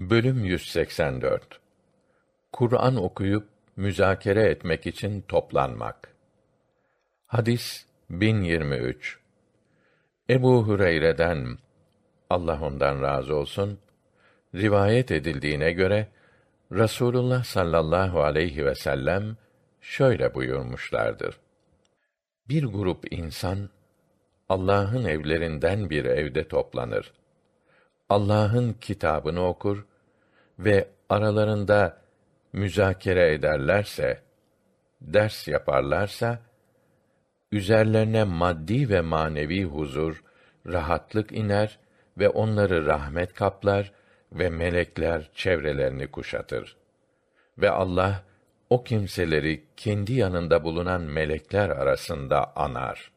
Bölüm 184 Kur'an okuyup müzakere etmek için toplanmak. Hadis 1023 Ebu Hureyre'den Allah ondan razı olsun rivayet edildiğine göre Rasulullah sallallahu aleyhi ve sellem şöyle buyurmuşlardır. Bir grup insan Allah'ın evlerinden bir evde toplanır. Allah'ın kitabını okur ve aralarında müzakere ederlerse, ders yaparlarsa, üzerlerine maddi ve manevi huzur, rahatlık iner ve onları rahmet kaplar ve melekler çevrelerini kuşatır. Ve Allah o kimseleri kendi yanında bulunan melekler arasında anar.